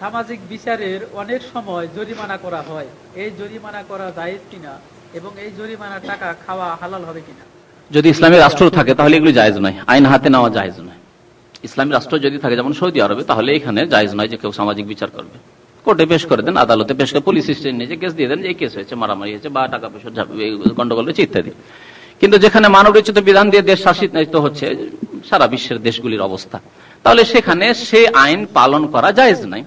সামাজিক বিচারের অনেক সময় জরিমানা করা হয়। এই জরিমানা করা জায়েজ কিনা এবং এই জরিমানার টাকা খাওয়া হালাল হবে কিনা? যদি ইসলামী রাষ্ট্র থাকে, তাহলে এগুলি জায়েজ নয়। আইন হাতে নেওয়া জায়েজ নয়। ইসলামী রাষ্ট্র যদি থাকে, যেমন সৌদি আরবে, তাহলে এখানে জায়েজ নয় যে কেউ সামাজিক বিচার করবে। কোর্টে পেশ করে দেন, আদালতে পেশ করে, পুলিশ স্টেশন নিয়ে কেস দিয়ে দেন এই কেস হয়েছে, মারামারি হয়েছে বা টাকা পয়সা গন্ডগোল হয়েছে ইত্যাদি। কিন্তু যেখানে মানব রচিত বিধান দিয়ে দেশ শাসিত হচ্ছে সারা বিশ্বের দেশগুলির অবস্থা। তাহলে সেখানে সে আইন পালন করা জায়েজ নাই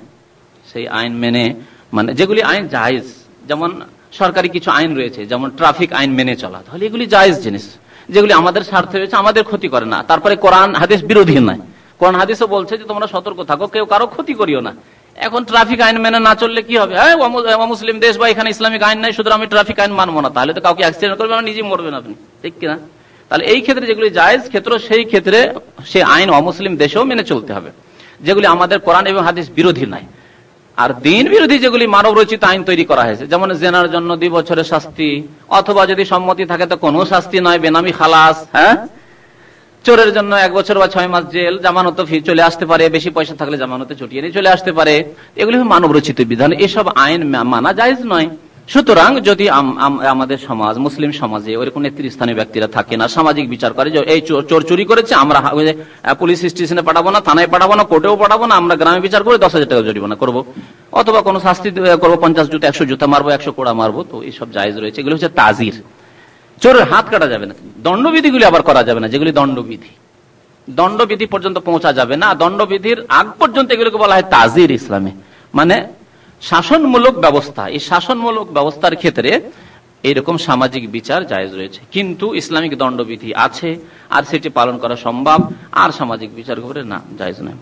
সেই আইন মেনে মানে যেগুলি আইন জায়েজ, যেমন সরকারি কিছু আইন রয়েছে, যেমন ট্রাফিক আইন মেনে চলা, তাহলে এগুলি জায়েজ জিনিস। যেগুলি আমাদের স্বার্থে রয়েছে, আমাদের ক্ষতি করে না। তারপরে কোরআন হাদিস বিরোধী নয়। কোরআন হাদিসও বলছে যে, তোমরা সতর্ক থাকো, কেউ কারও ক্ষতি করিও না। এখন ট্রাফিক আইন মেনে না চললে কি হবে? হ্যাঁ মুসলিম দেশ বা এখানে ইসলামিক আইন নাই শুধু আমি ট্রাফিক আইন মানবো না। তাহলে তো কাউকে অ্যাক্সিডেন্ট করবে না নিজে মরবেন আপনি। ঠিক কিনা? তাহলে এই ক্ষেত্রে যেগুলি জায়েজ ক্ষেত্র, সেই ক্ষেত্রে সে আইন অমুসলিম দেশেও মেনে চলতে হবে। যেগুলি আমাদের কোরআন এবং হাদিস বিরোধী নাই আর দিন বিরোধী যেগুলি মানব রচিত আইন তৈরি করা হয়েছে, যেমন জেনার জন্য দুই বছরের শাস্তি, অথবা যদি সম্মতি থাকে তো কোনো শাস্তি নয়, বেনামি খালাস হ্যাঁ? চোরের জন্য এক বছর বা ছয় মাস জেল, জামানত চলে আসতে পারে, বেশি পয়সা থাকলে জামানতে চটিয়ে নিয়ে চলে আসতে পারে। এগুলি মানব রচিত বিধান, এসব আইন মানা জায়জ নয়। সুতরাং যদি আমাদের সমাজ, মুসলিম সমাজে ওরকম নেতৃস্থানীয় ব্যক্তিরা থাকে না, সামাজিক বিচার করে যে এই চোর চুরি করেছে, আমরা পুলিশ স্টেশনে পাঠাবো না, থানায় পাঠাবো না, কোর্টেও পাঠাবো না, আমরা গ্রামে বিচার করে দশ হাজার টাকা জরিমানা করব। অথবা কোনো শাস্তি করব, পঞ্চাশ জুতা, একশো জুতা মারবো, একশো কোড়া মারবো, তো এইসব জায়জ রয়েছে। এগুলো হচ্ছে তাজির। চোরের হাত কাটা যাবে না। দণ্ডবিধিগুলি আবার করা যাবে না, যেগুলি দণ্ডবিধি। দণ্ডবিধি পর্যন্ত পৌঁছা যাবে না। দণ্ডবিধির আগ পর্যন্ত এগুলোকে বলা হয় তাজির ইসলামে। মানে শাসনমূলক ব্যবস্থা। এই শাসনমূলক ব্যবস্থার ক্ষেত্রে এরকম সামাজিক বিচার জায়জ রয়েছে। কিন্তু ইসলামিক দণ্ডবিধি আছে, আর সেটি পালন করা সম্ভব। আর সামাজিক বিচার করে না, জায়জ নয়।